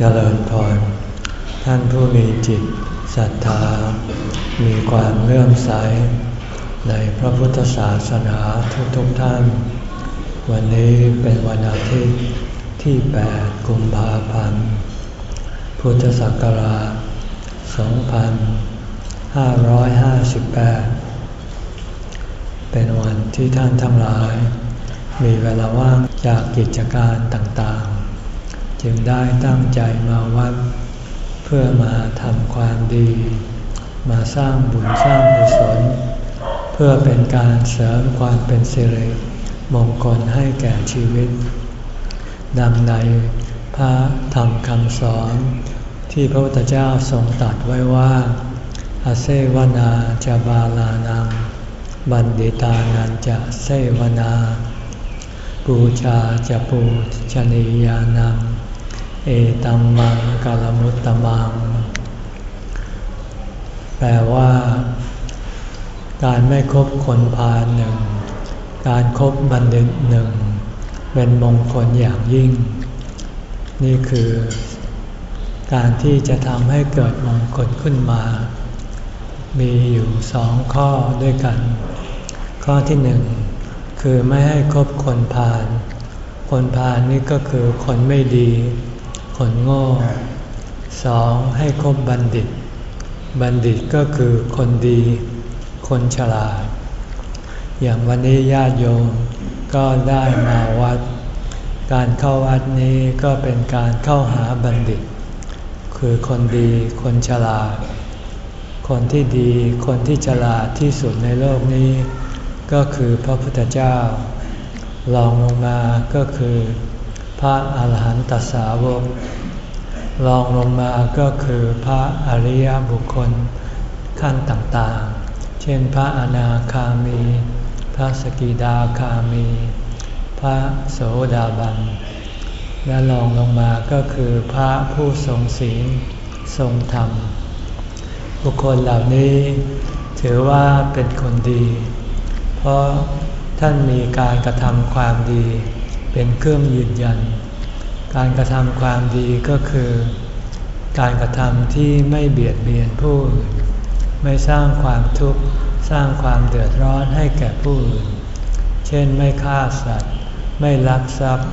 เจริญพร ท่านผู้มีจิตศรัทธา มีความเลื่อมใส ในพระพุทธศาสนาทุกๆทท่าน วันนี้เป็นวันอาทิตย์ที่ 8 กุมภาพันธ์ พุทธศักราช 2558 เป็นวันที่ท่านทั้งหลาย มีเวลาว่างจากกิจการต่างๆ จึงได้ตั้งใจมาวัด เพื่อมาทำความดี มาสร้างบุญสร้างกุศลเพื่อเป็นการเสริมความเป็นสิริมงคลให้แก่ชีวิต ดังในพระธรรมคำสอน ที่พระพุทธเจ้าทรงตรัสไว้ว่าอาเซวนาจะบาลานัง บันดิตานันจะเซวนา ปูชาจะปูชนียานัง เอตัมมังกาลมุตตมัง แปลว่า การไม่คบคนพาลหนึ่ง การครบบัณฑิตหนึ่ง เป็นมงคลอย่างยิ่ง นี่คือ การที่จะทำให้เกิดมงคลขึ้นมา มีอยู่สองข้อด้วยกัน ข้อที่หนึ่งคือไม่ให้คบคนพาลคนพาลนี่ก็คือคนไม่ดี คนโง่สองให้คบบัณฑิต บัณฑิตก็คือคนดี คนฉลาด อย่างวันนี้ญาติโยมก็ได้มาวัด การเข้าวัดนี้ก็เป็นการเข้าหาบัณฑิต คือคนดี คนฉลาด คนที่ดี คนที่ฉลาดที่สุดในโลกนี้ ก็คือพระพุทธเจ้าลองลงมาก็คือ พระอาหารหันตสาวกลองลงมาก็คือพระอริยบุคคลขั้นต่างๆ เช่นพระอนาคามี พระสกิดาคามี พระโสดาบัน และลองลงมาก็คือพระผู้ทรงศีลทรงธรรม บุคคลเหล่านี้ถือว่าเป็นคนดี เพราะท่านมีการกระทำความดี เป็นเครื่องยืนยัน การกระทำความดีก็คือ การกระทำที่ไม่เบียดเบียนผู้อื่นไม่สร้างความทุกข์สร้างความเดือดร้อนให้แก่ผู้อื่น เช่นไม่ฆ่าสัตว์ ไม่ลักทรัพย์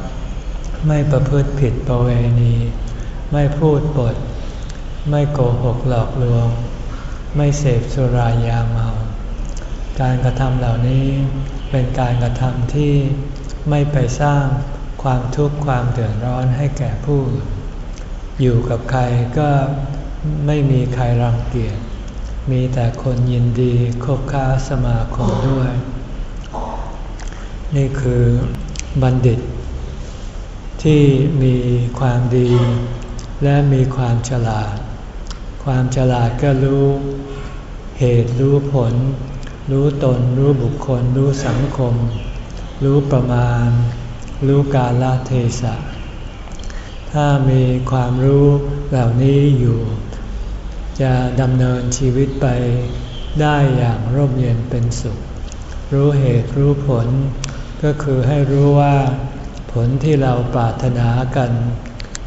ไม่ประพฤติผิดประเวณี ไม่พูดปด ไม่โกหกหลอกลวง ไม่เสพสุรายาเมา การกระทำเหล่านี้เป็นการกระทำที่ ไม่ไปสร้างความทุกข์ความเดือดร้อนให้แก่ผู้ อยู่กับใครก็ไม่มีใครรังเกียจ มีแต่คนยินดีคบค้าสมาคมด้วย นี่คือบัณฑิต ที่มีความดี และมีความฉลาด ความฉลาดก็รู้เหตุรู้ผล รู้ตนรู้บุคคลรู้สังคม รู้ประมาณ รู้กาลเทศะ ถ้ามีความรู้เหล่านี้อยู่ จะดำเนินชีวิตไปได้อย่างร่มเย็นเป็นสุข รู้เหตุรู้ผล ก็คือให้รู้ว่าผลที่เราปรารถนากัน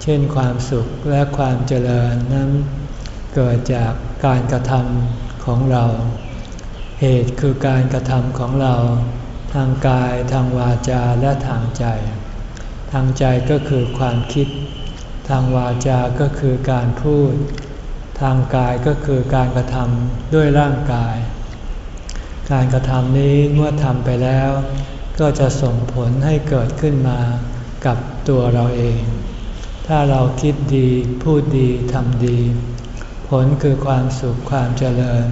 เช่นความสุขและความเจริญนั้นเกิดจากการกระทำของเรา เหตุคือการกระทำของเรา ทางกายทางวาจาและทางใจ ทางใจก็คือความคิด ทางวาจาก็คือการพูด ทางกายก็คือการกระทำด้วยร่างกาย การกระทำนี้เมื่อทำไปแล้ว ก็จะส่งผลให้เกิดขึ้นมากับตัวเราเอง ถ้าเราคิดดีพูดดีทำดี ผลคือความสุขความเจริญ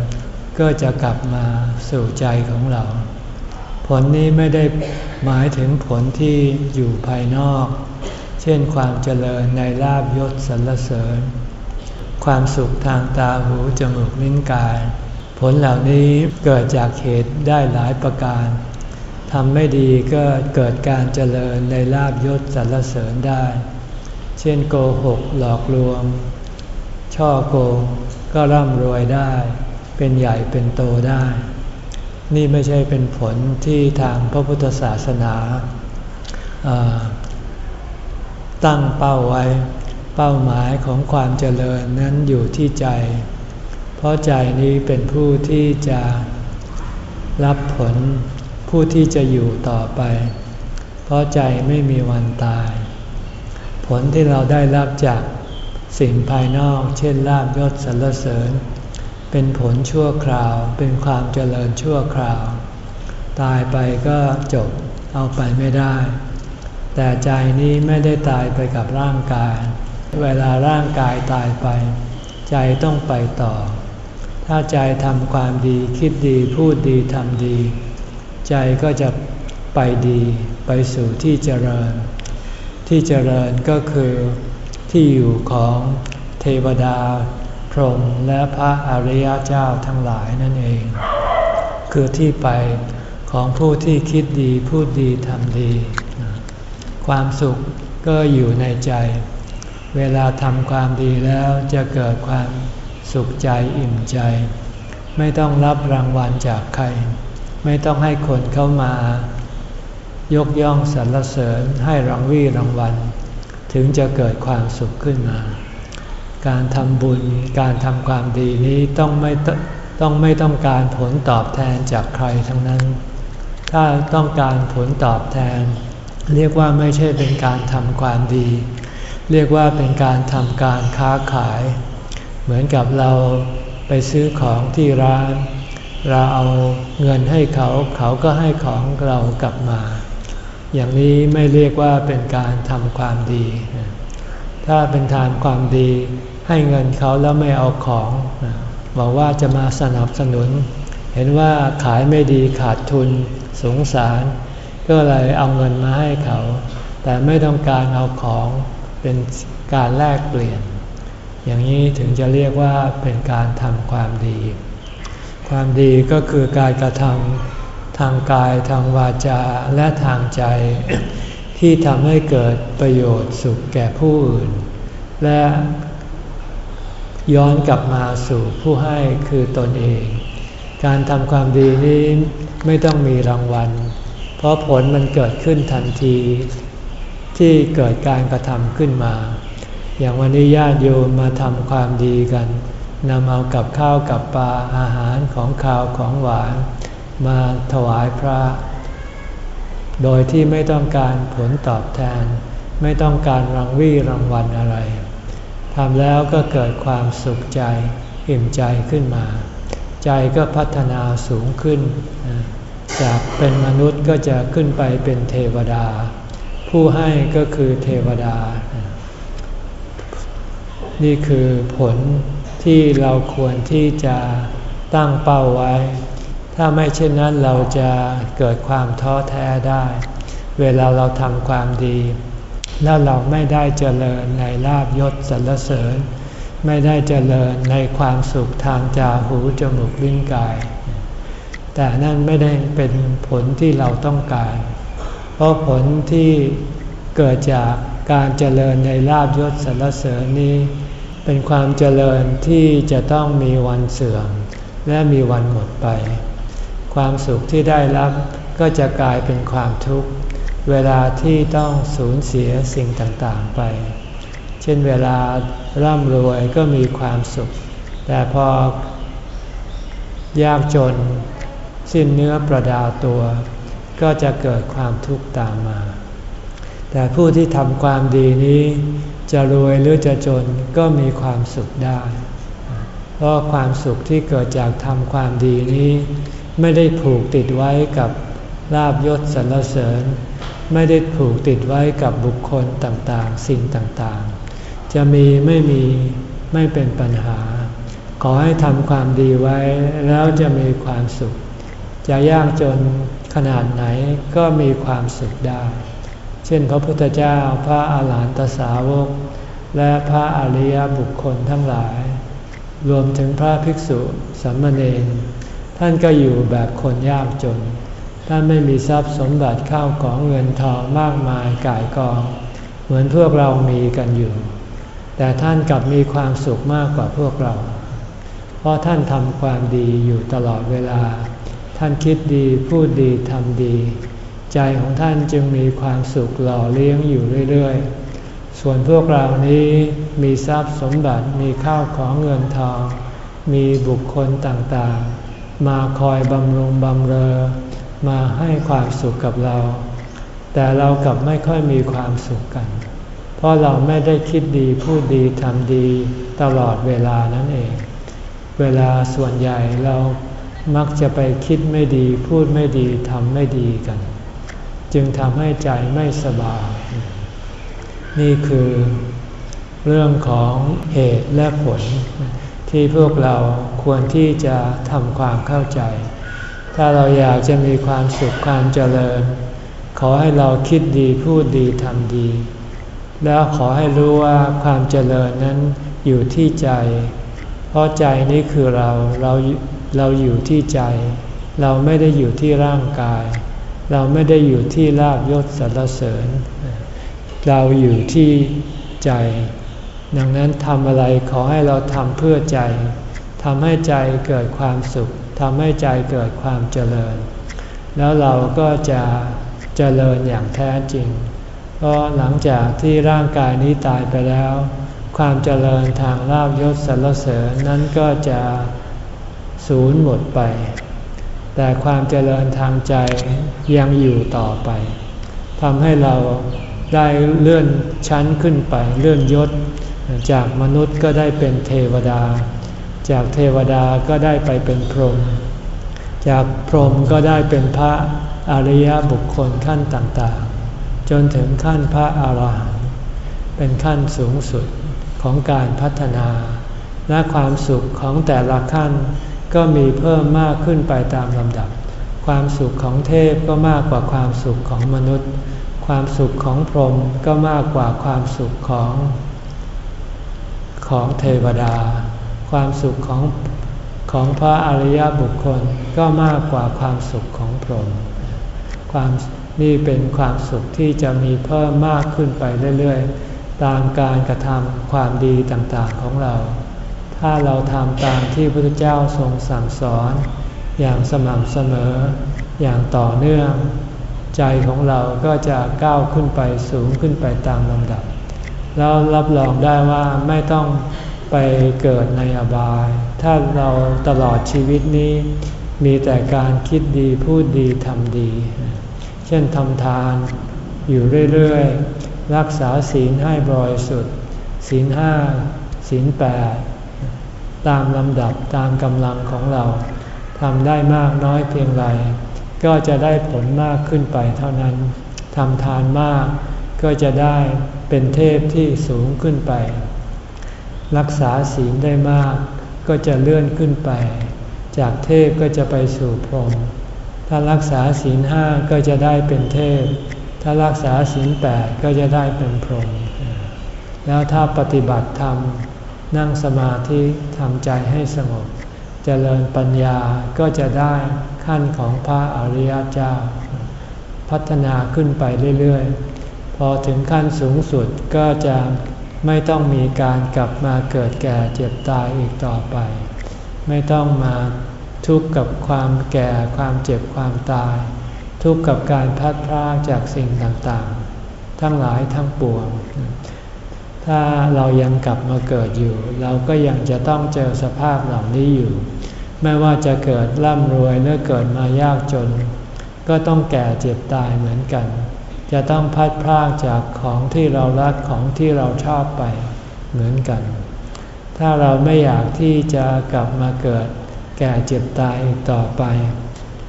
ก็จะกลับมาสู่ใจของเรา ผลนี้ไม่ได้หมายถึงผลที่อยู่ภายนอก เช่นความเจริญในลาบยศสรรเสริญ ความสุขทางตาหูจมูกลิ้นกาย ผลเหล่านี้เกิดจากเหตุได้หลายประการทำไม่ดีก็เกิดการเจริญในลาบยศสรรเสริญได้ เช่นโกหกหลอกลวง ช่อโกงก็ร่ำรวยได้ เป็นใหญ่เป็นโตได้ นี่ไม่ใช่เป็นผลที่ทางพระพุทธศาสนาตั้งเป้าไว้ เป้าหมายของความเจริญนั้นอยู่ที่ใจ เพราะใจนี้เป็นผู้ที่จะรับผลผู้ที่จะอยู่ต่อไป เพราะใจไม่มีวันตาย ผลที่เราได้รับจากสิ่งภายนอก เช่นลาบยศสรรเสริญ เป็นผลชั่วคราว เป็นความเจริญชั่วคราว ตายไปก็จบเอาไปไม่ได้ แต่ใจนี้ไม่ได้ตายไปกับร่างกาย เวลาร่างกายตายไป ใจต้องไปต่อ ถ้าใจทำความดีคิดดีพูดดีทำดี ใจก็จะไปดีไปสู่ที่เจริญ ที่เจริญก็คือที่อยู่ของเทวดา รหมและพระอริยเจ้าทั้งหลายนั่นเอง คือที่ไปของผู้ที่คิดดีพูดดีทำดี ความสุขก็อยู่ในใจ เวลาทำความดีแล้วจะเกิดความสุขใจอิ่มใจ ไม่ต้องรับรางวัลจากใคร ไม่ต้องให้คนเข้ามายกย่องสรรเสริญให้รางวีรางวัล ถึงจะเกิดความสุขขึ้นมา การทำบุญ การทำความดีนี้ต้องไม่ต้องไม่ต้องการผลตอบแทนจากใครทั้งนั้น ถ้าต้องการผลตอบแทน เรียกว่าไม่ใช่เป็นการทำความดี เรียกว่าเป็นการทำการค้าขาย เหมือนกับเราไปซื้อของที่ร้าน เราเอาเงินให้เขาเขาก็ให้ของเรากลับมา อย่างนี้ไม่เรียกว่าเป็นการทำความดี ถ้าเป็นทานความดีให้เงินเขาแล้วไม่เอาของบอกว่าจะมาสนับสนุน เห็นว่าขายไม่ดีขาดทุนสงสาร ก็เลยเอาเงินมาให้เขา แต่ไม่ต้องการเอาของเป็นการแลกเปลี่ยน อย่างนี้ถึงจะเรียกว่าเป็นการทำความดี ความดีก็คือการกระทำทางกายทางวาจาและทางใจ ที่ทำให้เกิดประโยชน์สุขแก่ผู้อื่น และย้อนกลับมาสู่ผู้ให้คือตนเอง การทำความดีนี้ไม่ต้องมีรางวัล เพราะผลมันเกิดขึ้นทันที ที่เกิดการกระทำขึ้นมา อย่างวันนี้ญาติโยมมาทำความดีกันนำเอากับข้าวกับปลาอาหารของข้าวของหวาน มาถวายพระ โดยที่ไม่ต้องการผลตอบแทน ไม่ต้องการรางวี่รางวัลอะไรทำแล้วก็เกิดความสุขใจ อิ่มใจขึ้นมา ใจก็พัฒนาสูงขึ้น จากเป็นมนุษย์ก็จะขึ้นไปเป็นเทวดา ผู้ให้ก็คือเทวดา นี่คือผลที่เราควรที่จะตั้งเป้าไว้ ถ้าไม่เช่นนั้นเราจะเกิดความท้อแท้ได้ เวลาเราทำความดี แล้วเราไม่ได้เจริญในลาบยศสรรเสริญ ไม่ได้เจริญในความสุขทางจาหูจมูกลิ้นกาย แต่นั่นไม่ได้เป็นผลที่เราต้องการ เพราะผลที่เกิดจากการเจริญในลาบยศสรรเสริญนี้ เป็นความเจริญที่จะต้องมีวันเสื่อม และมีวันหมดไป ความสุขที่ได้รับก็จะกลายเป็นความทุกข์ เวลาที่ต้องสูญเสียสิ่งต่างๆไป เช่นเวลาร่ำรวยก็มีความสุข แต่พอยากจน สิ้นเนื้อประดาตัว ก็จะเกิดความทุกข์ตามมา แต่ผู้ที่ทำความดีนี้ จะรวยหรือจะจนก็มีความสุขได้ เพราะความสุขที่เกิดจากทำความดีนี้ ไม่ได้ผูกติดไว้กับลาบยศสรรเสริญ ไม่ได้ผูกติดไว้กับบุคคลต่างๆ สิ่งต่างๆ จะมีไม่มีไม่เป็นปัญหา ขอให้ทำความดีไว้แล้วจะมีความสุข จะยากจนขนาดไหนก็มีความสุขได้ เช่นพระพุทธเจ้าพระอาหารหันตสาวก และพระอริยบุคคลทั้งหลาย รวมถึงพระภิกษุสัมมเนน ท่านก็อยู่แบบคนยากจน ท่านไม่มีทรัพย์สมบัติข้าวของเงินทองมากมายก่ายกอง เหมือนพวกเรามีกันอยู่ แต่ท่านกลับมีความสุขมากกว่าพวกเรา เพราะท่านทำความดีอยู่ตลอดเวลา ท่านคิดดีพูดดีทำดี ใจของท่านจึงมีความสุขหล่อเลี้ยงอยู่เรื่อยๆ ส่วนพวกเรานี้มีทรัพย์สมบัติมีข้าวของเงินทอง มีบุคคลต่างๆ มาคอยบำรุงบำเรอ มาให้ความสุขกับเรา แต่เรากลับไม่ค่อยมีความสุขกัน เพราะเราไม่ได้คิดดีพูดดีทำดีตลอดเวลานั่นเอง เวลาส่วนใหญ่เรามักจะไปคิดไม่ดีพูดไม่ดีทำไม่ดีกัน จึงทำให้ใจไม่สบาย นี่คือเรื่องของเหตุและผล ที่พวกเราควรที่จะทำความเข้าใจ ถ้าเราอยากจะมีความสุขความเจริญ ขอให้เราคิดดีพูดดีทำดี แล้วขอให้รู้ว่าความเจริญนั้นอยู่ที่ใจ เพราะใจนี้คือเราเราเราอยู่ที่ใจ เราไม่ได้อยู่ที่ร่างกาย เราไม่ได้อยู่ที่ลาบยศสรรเสริญ เราอยู่ที่ใจ ดังนั้นทำอะไรขอให้เราทำเพื่อใจทำให้ใจเกิดความสุขทำให้ใจเกิดความเจริญ แล้วเราก็จะเจริญอย่างแท้จริง เพราะหลังจากที่ร่างกายนี้ตายไปแล้ว ความเจริญทางลาบยศสรรเสริญนั้นก็จะสูญหมดไป แต่ความเจริญทางใจยังอยู่ต่อไปทำให้เราได้เลื่อนชั้นขึ้นไปเลื่อนยศ จากมนุษย์ก็ได้เป็นเทวดา จากเทวดาก็ได้ไปเป็นพรหม จากพรหมก็ได้เป็นพระอริยบุคคลขั้นต่างๆ จนถึงขั้นพระอาหารหันต์ เป็นขั้นสูงสุดของการพัฒนา และความสุขของแต่ละขั้นก็มีเพิ่มมากขึ้นไปตามลำดับ ความสุขของเทพก็มากกว่าความสุขของมนุษย์ ความสุขของพรหมก็มากกว่าความสุขของ ของเทวดา ความสุขของของพระอริยบุคคลก็มากกว่าความสุขของพรหมความนี่เป็นความสุขที่จะมีเพิ่มมากขึ้นไปเรื่อยๆ ตามการกระทำความดีต่างๆของเรา ถ้าเราทำตามที่พระพุทธเจ้าทรงสั่งสอน อย่างสม่ำเสมอ อย่างต่อเนื่อง ใจของเราก็จะก้าวขึ้นไปสูงขึ้นไปตามลำดับ แล้วรับรองได้ว่าไม่ต้องไปเกิดในอบาย ถ้าเราตลอดชีวิตนี้ มีแต่การคิดดีพูดดีทำดี เช่นทำทานอยู่เรื่อยๆ รักษาศีลให้บริสุทธิ์ศีลห้าศีลแปดตามลำดับตามกำลังของเราทำได้มากน้อยเพียงไร ก็จะได้ผลมากขึ้นไปเท่านั้นทำทานมากก็จะได้ เป็นเทพที่สูงขึ้นไป รักษาศีลได้มาก ก็จะเลื่อนขึ้นไป จากเทพก็จะไปสู่พรหมถ้ารักษาศีลห้าก็จะได้เป็นเทพ ถ้ารักษาศีลแปดก็จะได้เป็นพรหมแล้วถ้าปฏิบัติธรรมนั่งสมาธิทำใจให้สงบเจริญปัญญาก็จะได้ขั้นของพระอริยเจ้า พัฒนาขึ้นไปเรื่อยๆ พอถึงขั้นสูงสุดก็จะไม่ต้องมีการกลับมาเกิดแก่เจ็บตายอีกต่อไป ไม่ต้องมาทุกข์กับความแก่ความเจ็บความตาย ทุกข์กับการพัดพรากจากสิ่งต่างๆ ทั้งหลายทั้งปวง ถ้าเรายังกลับมาเกิดอยู่ เราก็ยังจะต้องเจอสภาพเหล่านี้อยู่ ไม่ว่าจะเกิดร่ำรวยหรือเกิดมายากจน ก็ต้องแก่เจ็บตายเหมือนกัน จะต้องพัดพรากจากของที่เรารักของที่เราชอบไปเหมือนกัน ถ้าเราไม่อยากที่จะกลับมาเกิด แก่เจ็บตายอีกต่อไป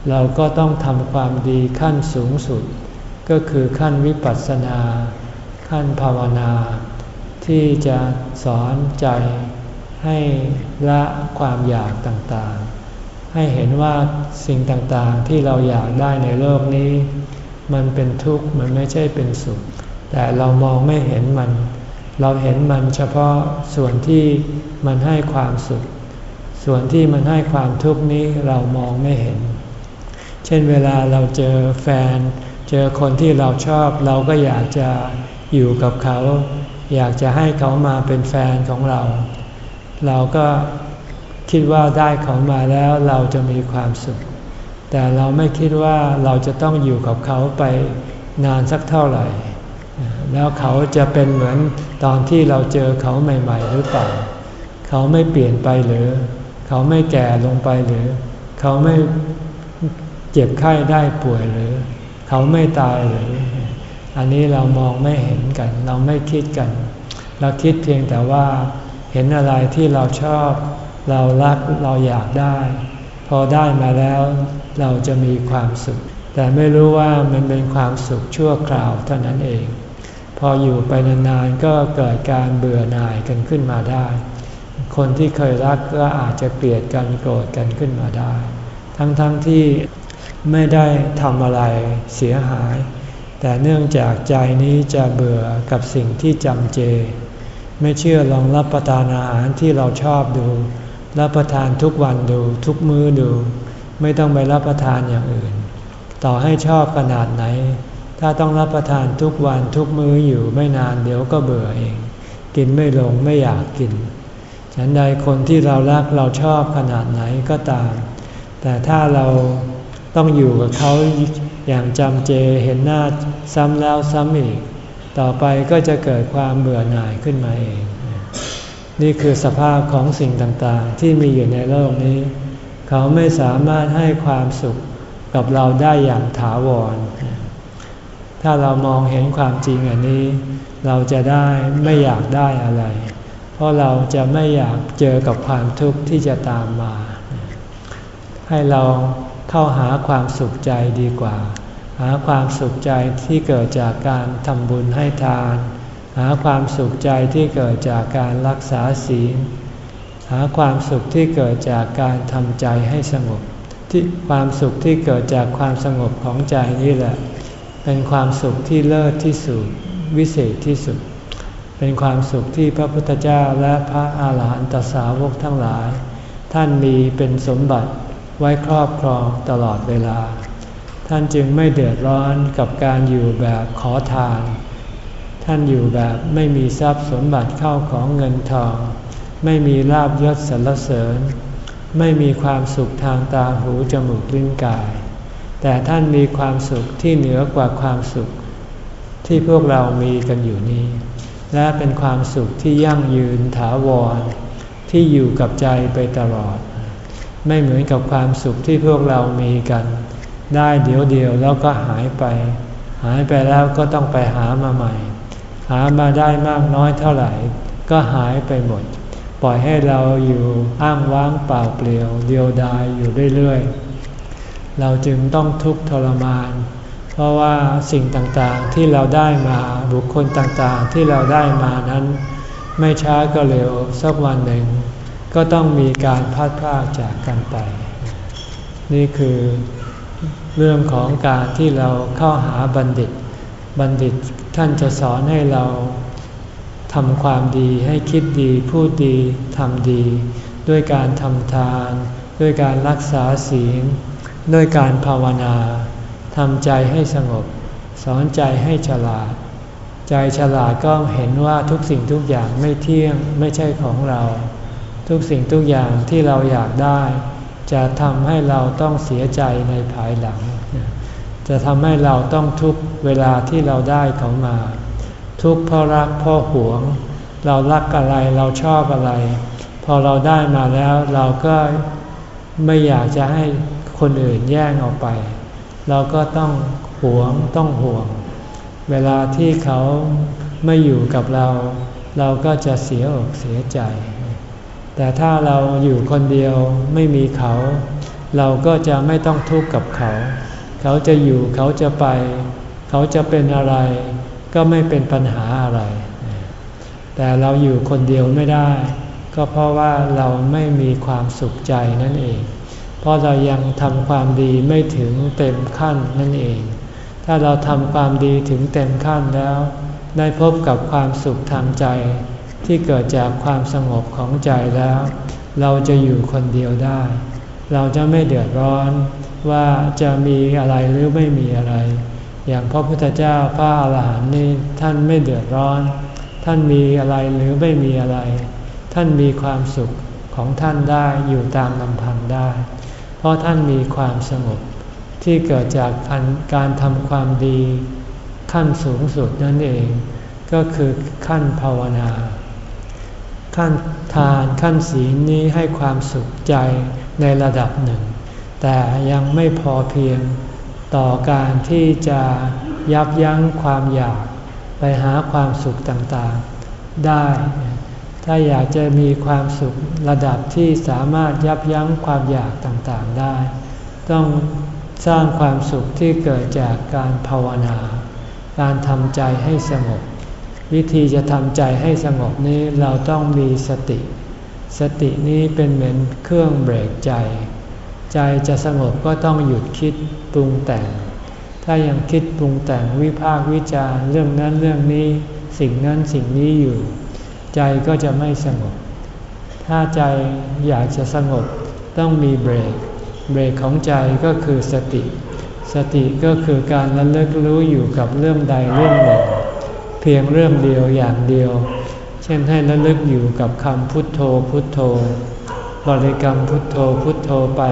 เราก็ต้องทำความดีขั้นสูงสุด ก็คือขั้นวิปัสสนา ขั้นภาวนา ที่จะสอนใจให้ละความอยากต่างๆ ให้เห็นว่าสิ่งต่างๆที่เราอยากได้ในโลกนี้ มันเป็นทุกข์มันไม่ใช่เป็นสุข แต่เรามองไม่เห็นมัน เราเห็นมันเฉพาะส่วนที่มันให้ความสุข ส่วนที่มันให้ความทุกข์นี้เรามองไม่เห็น เช่นเวลาเราเจอแฟน เจอคนที่เราชอบเราก็อยากจะอยู่กับเขา อยากจะให้เขามาเป็นแฟนของเรา เราก็คิดว่าได้เขามาแล้วเราจะมีความสุข แต่เราไม่คิดว่าเราจะต้องอยู่กับเขาไปนานสักเท่าไหร่ แล้วเขาจะเป็นเหมือนตอนที่เราเจอเขาใหม่ ๆ หรือเปล่า เขาไม่เปลี่ยนไปหรือ เขาไม่แก่ลงไปหรือ เขาไม่เจ็บไข้ได้ป่วยหรือ เขาไม่ตายหรือ อันนี้เรามองไม่เห็นกัน เราไม่คิดกัน เราคิดเพียงแต่ว่าเห็นอะไรที่เราชอบ เรารักเราอยากได้ พอได้มาแล้ว เราจะมีความสุข แต่ไม่รู้ว่ามันเป็นความสุขชั่วคราวเท่านั้นเอง พออยู่ไปนานๆก็เกิดการเบื่อหน่ายกันขึ้นมาได้ คนที่เคยรักก็อาจจะเกลียดกันโกรธกันขึ้นมาได้ ทั้งๆทที่ไม่ได้ทำอะไรเสียหาย แต่เนื่องจากใจนี้จะเบื่อกับสิ่งที่จำเจ ไม่เชื่อลองรับประทานอาหารที่เราชอบดู รับประทานทุกวันดูทุกมื้อดู ไม่ต้องไปรับประทานอย่างอื่น ต่อให้ชอบขนาดไหน ถ้าต้องรับประทานทุกวันทุกมื้ออยู่ไม่นานเดี๋ยวก็เบื่อเอง กินไม่ลงไม่อยากกิน ฉันใดคนที่เรารักเราชอบขนาดไหนก็ตาม แต่ถ้าเราต้องอยู่กับเขาอย่างจำเจเห็นหน้าซ้ำแล้วซ้ำอีก ต่อไปก็จะเกิดความเบื่อหน่ายขึ้นมาเอง นี่คือสภาพของสิ่งต่างๆ ที่มีอยู่ในโลกนี้ เขาไม่สามารถให้ความสุขกับเราได้อย่างถาวร ถ้าเรามองเห็นความจริงอันนี้ เราจะได้ไม่อยากได้อะไร เพราะเราจะไม่อยากเจอกับความทุกข์ที่จะตามมา ให้เราเข้าหาความสุขใจดีกว่า หาความสุขใจที่เกิดจากการทำบุญให้ทาน หาความสุขใจที่เกิดจากการรักษาศีล หาความสุขที่เกิดจากการทำใจให้สงบ ที่ความสุขที่เกิดจากความสงบของใจนี่แหละ เป็นความสุขที่เลิศที่สุดวิเศษที่สุด เป็นความสุขที่พระพุทธเจ้าและพระอาหารหันตสาวกทั้งหลาย ท่านมีเป็นสมบัติไว้ครอบครองตลอดเวลา ท่านจึงไม่เดือดร้อนกับการอยู่แบบขอทาน ท่านอยู่แบบไม่มีทรัพย์สมบัติเข้าของเงินทอง ไม่มีลาบยศสรรเสริญ ไม่มีความสุขทางตาหูจมูกลิ้นกาย แต่ท่านมีความสุขที่เหนือกว่าความสุข ที่พวกเรามีกันอยู่นี้ และเป็นความสุขที่ยั่งยืนถาวร ที่อยู่กับใจไปตลอด ไม่เหมือนกับความสุขที่พวกเรามีกัน ได้เดี๋ยวเดียวแล้วก็หายไป หายไปแล้วก็ต้องไปหามาใหม่ หามาได้มากน้อยเท่าไหร่ ก็หายไปหมด ปล่อยให้เราอยู่อ้างว้างเปล่าเปลี่ยว เดียวดายอยู่เรื่อยๆ เราจึงต้องทุกข์ทรมาน เพราะว่าสิ่งต่างๆที่เราได้มาบุคคลต่างๆที่เราได้มานั้น ไม่ช้าก็เร็วสักวันหนึ่ง ก็ต้องมีการพัดพลากจากกันไป นี่คือเรื่องของการที่เราเข้าหาบัณฑิต บัณฑิตท่านจะสอนให้เรา ทำความดีให้คิดดีพูดดีทำดี ด้วยการทำทาน ด้วยการรักษาศีล ด้วยการภาวนาทำใจให้สงบ สอนใจให้ฉลาด ใจฉลาดก็เห็นว่าทุกสิ่งทุกอย่างไม่เที่ยงไม่ใช่ของเรา ทุกสิ่งทุกอย่างที่เราอยากได้ จะทำให้เราต้องเสียใจในภายหลัง จะทำให้เราต้องทุกเวลาที่เราได้เขามา ทุกเพราะรักเพราะหวง เรารักอะไรเราชอบอะไร พอเราได้มาแล้วเราก็ไม่อยากจะให้คนอื่นแย่งออกไป เราก็ต้องหวงต้องห่วง เวลาที่เขาไม่อยู่กับเรา เราก็จะเสียอกเสียใจ แต่ถ้าเราอยู่คนเดียวไม่มีเขา เราก็จะไม่ต้องทุกข์กับเขา เขาจะอยู่เขาจะไป เขาจะเป็นอะไร ก็ไม่เป็นปัญหาอะไร แต่เราอยู่คนเดียวไม่ได้ ก็เพราะว่าเราไม่มีความสุขใจนั่นเอง เพราะเรายังทำความดีไม่ถึงเต็มขั้นนั่นเอง ถ้าเราทำความดีถึงเต็มขั้นแล้ว ได้พบกับความสุขทางใจ ที่เกิดจากความสงบของใจแล้ว เราจะอยู่คนเดียวได้ เราจะไม่เดือดร้อนว่าจะมีอะไรหรือไม่มีอะไร อย่างพระพุทธเจ้าพระอาหารหันต์นี่ท่านไม่เดือดร้อน ท่านมีอะไรหรือไม่มีอะไร ท่านมีความสุขของท่านได้อยู่ตามลำพังได้ เพราะท่านมีความสงบที่เกิดจากการทำความดี ขั้นสูงสุดนั่นเอง ก็คือขั้นภาวนา ขั้นทานขั้นศีลนี้ให้ความสุขใจในระดับหนึ่ง แต่ยังไม่พอเพียง ต่อการที่จะยับยั้งความอยากไปหาความสุขต่างๆได้ ถ้าอยากจะมีความสุขระดับที่สามารถยับยั้งความอยากต่างๆได้ ต้องสร้างความสุขที่เกิดจากการภาวนา การทำใจให้สงบ วิธีจะทำใจให้สงบนี้เราต้องมีสติ สตินี้เป็นเหมือนเครื่องเบรกใจ ใจจะสงบก็ต้องหยุดคิดปรุงแต่ง ถ้ายังคิดปรุงแต่งวิพากวิจารเรื่องนั้นเรื่องนี้ สิ่งนั้นสิ่งนี้อยู่ ใจก็จะไม่สงบ ถ้าใจอยากจะสงบต้องมีเบรก เบรกของใจก็คือสติ สติก็คือการระลึกรู้อยู่กับเรื่องใดเรื่องหนึ่ง เพียงเรื่องเดียวอย่างเดียว เช่นให้ระลึกอยู่กับคำพุทโธพุทโธ บริกรรมพุทโธพุทโธไป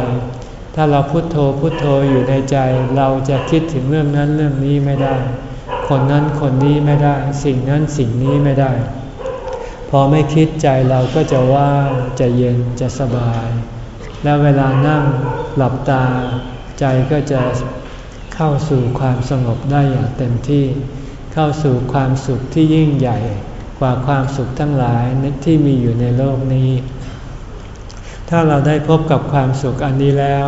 ถ้าเราพุทโธพุทโธอยู่ในใจ เราจะคิดถึงเรื่องนั้นเรื่องนี้ไม่ได้ คนนั้นคนนี้ไม่ได้ สิ่งนั้นสิ่งนี้ไม่ได้ พอไม่คิดใจเราก็จะว่างจะเย็นจะสบาย แล้วเวลานั่งหลับตา ใจก็จะเข้าสู่ความสงบได้อย่างเต็มที่ เข้าสู่ความสุขที่ยิ่งใหญ่กว่าความสุขทั้งหลายที่มีอยู่ในโลกนี้ ถ้าเราได้พบกับความสุขอันนี้แล้ว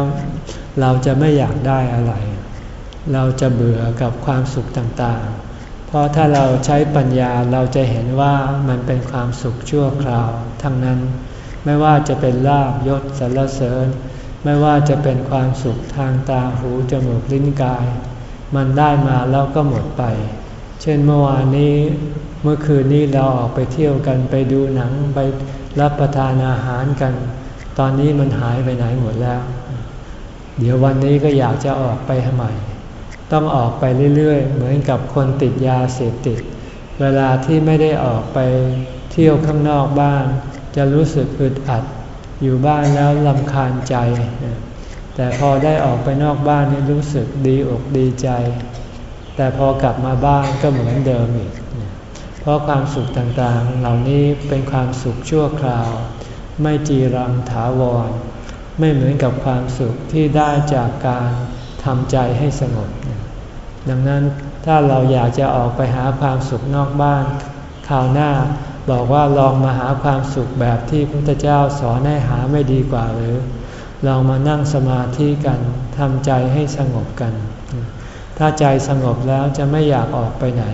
เราจะไม่อยากได้อะไร เราจะเบื่อกับความสุขต่างๆ เพราะถ้าเราใช้ปัญญาเราจะเห็นว่ามันเป็นความสุขชั่วคราว ทั้งนั้นไม่ว่าจะเป็นลาบยศสรรเสริญ ไม่ว่าจะเป็นความสุขทางตาหูจมูกลิ้นกาย มันได้มาแล้วก็หมดไป เช่นเมื่อวานนี้เมื่อคืนนี้เราออกไปเที่ยวกันไปดูหนังไปรับประทานอาหารกัน ตอนนี้มันหายไปไหนหมดแล้ว เดี๋ยววันนี้ก็อยากจะออกไปใหม่ต้องออกไปเรื่อยๆ เหมือนกับคนติดยาเสพติด เวลาที่ไม่ได้ออกไปเที่ยวข้างนอกบ้าน จะรู้สึกอึดอัด อยู่บ้านแล้วลำคาญใจ แต่พอได้ออกไปนอกบ้านนี่รู้สึกดีอกดีใจ แต่พอกลับมาบ้านก็เหมือนเดิมอีก เพราะความสุขต่างๆ เหล่านี้เป็นความสุขชั่วคราว ไม่จีรังถาวร ไม่เหมือนกับความสุขที่ได้จากการทำใจให้สงบ ดังนั้นถ้าเราอยากจะออกไปหาความสุขนอกบ้านคราวหน้าบอกว่าลองมาหาความสุขแบบที่พระพุทธเจ้าสอนให้หาไม่ดีกว่าหรือ ลองมานั่งสมาธิกันทำใจให้สงบกัน ถ้าใจสงบแล้วจะไม่อยากออกไปไหน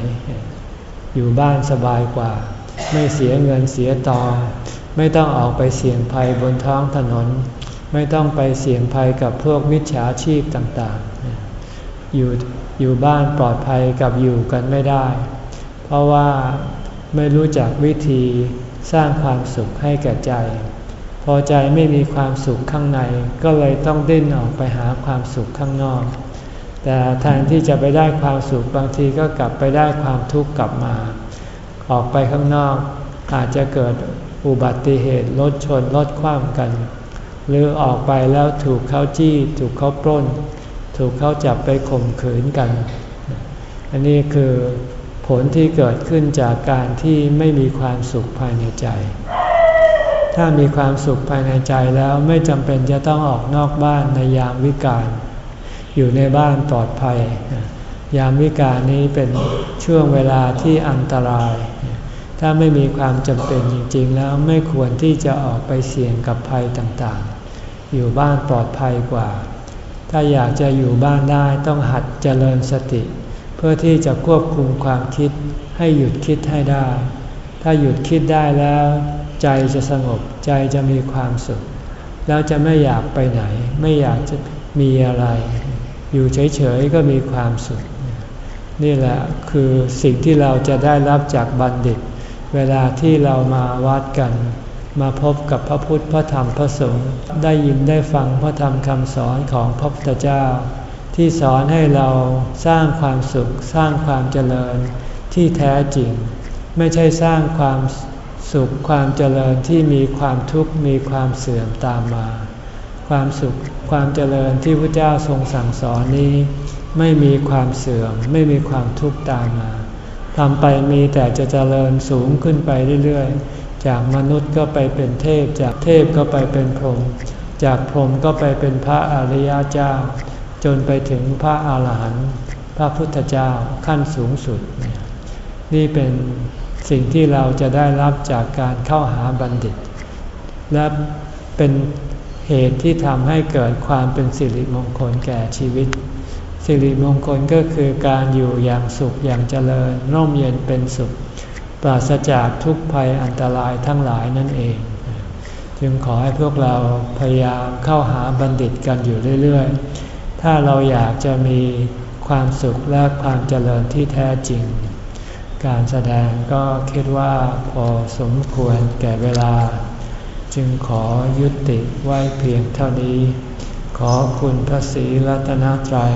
อยู่บ้านสบายกว่า ไม่เสียเงินเสียตอง ไม่ต้องออกไปเสี่ยงภัยบนท้องถนน ไม่ต้องไปเสี่ยงภัยกับพวกมิจฉาชีพต่างๆ อยู่อยู่บ้านปลอดภัยกับอยู่กันไม่ได้ เพราะว่าไม่รู้จักวิธีสร้างความสุขให้แก่ใจ พอใจไม่มีความสุขข้างใน ก็เลยต้องดิ้นออกไปหาความสุขข้างนอก แต่แทนที่จะไปได้ความสุขบางทีก็กลับไปได้ความทุกข์กลับมา ออกไปข้างนอกอาจจะเกิด อุบัติเหตุรถชนรถคว่ำกัน หรือออกไปแล้วถูกเขาจี้ถูกเขาปล้น ถูกเขาจับไปข่มขืนกัน อันนี้คือผลที่เกิดขึ้นจากการที่ไม่มีความสุขภายในใจ ถ้ามีความสุขภายในใจแล้วไม่จำเป็นจะต้องออกนอกบ้านในยามวิกาลอยู่ในบ้านปลอดภัย ยามวิกาลนี้เป็นช่วงเวลาที่อันตราย ถ้าไม่มีความจำเป็นจริงๆ แล้วไม่ควรที่จะออกไปเสี่ยงกับภัยต่างๆ อยู่บ้านปลอดภัยกว่า ถ้าอยากจะอยู่บ้านได้ต้องหัดเจริญสติ เพื่อที่จะควบคุมความคิดให้หยุดคิดให้ได้ ถ้าหยุดคิดได้แล้ว ใจจะสงบใจจะมีความสุข แล้วจะไม่อยากไปไหน ไม่อยากจะมีอะไร อยู่เฉยๆก็มีความสุข นี่แหละคือสิ่งที่เราจะได้รับจากบัณฑิต เวลาที่เรามาวัดกัน มาพบกับพระพุทธพระธรรมพระสงฆ์ได้ยินได้ฟังพระธรรมคำสอนของพระพุทธเจ้า ที่สอนให้เราสร้างความสุขสร้างความเจริญที่แท้จริง ไม่ใช่สร้างความสุขความเจริญที่มีความทุกข์มีความเสื่อมตามมา ความสุขความเจริญที่พระเจ้าทรงสั่งสอนนี้ ไม่มีความเสื่อมไม่มีความทุกข์ตามมา ทำไปมีแต่จะเจริญสูงขึ้นไปเรื่อยๆ จากมนุษย์ก็ไปเป็นเทพ จากเทพก็ไปเป็นพรหม จากพรหมก็ไปเป็นพระอริยเจ้า จนไปถึงพระอาหารหันต์ พระพุทธเจ้าขั้นสูงสุด นี่เป็นสิ่งที่เราจะได้รับจากการเข้าหาบัณฑิต และเป็นเหตุที่ทำให้เกิดความเป็นสิริมงคลแก่ชีวิต สิริมงคลก็คือการอยู่อย่างสุขอย่างเจริญร่มเย็นเป็นสุข ปราศจากทุกภัยอันตรายทั้งหลายนั่นเอง จึงขอให้พวกเราพยายามเข้าหาบัณฑิตกันอยู่เรื่อยๆ ถ้าเราอยากจะมีความสุขและความเจริญที่แท้จริง การแสดงก็คิดว่าพอสมควรแก่เวลา จึงขอยุติไว้เพียงเท่านี้ ขอคุณพระศรีรัตนตรัย